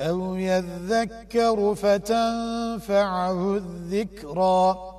أو يذكر فتنفعه الذكرى